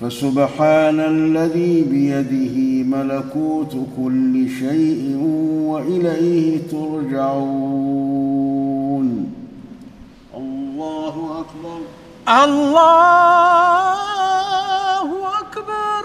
فسبحان الذي بيده ملكوت كل شيء وإليه ترجعون. الله أكبر. الله أكبر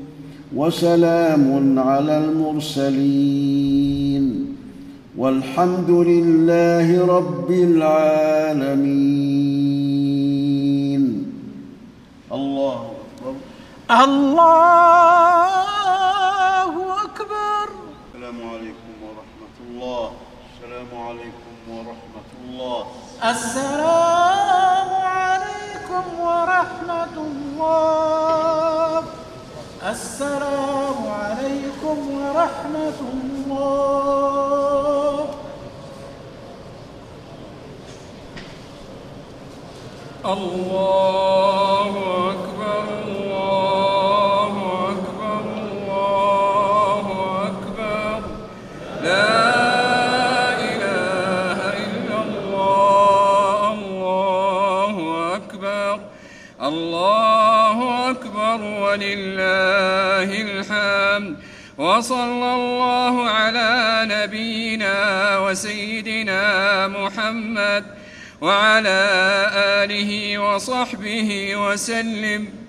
وسلام على المرسلين والحمد لله رب العالمين. الله أكبر. الله أكبر. السلام عليكم ورحمة الله. السلام عليكم ورحمة الله. السلام عليكم ورحمة الله. السلام عليكم ورحمة الله. الله. ولله الحمد. وصلى الله على نبينا وسيدنا محمد وعلى آله وصحبه وسلم.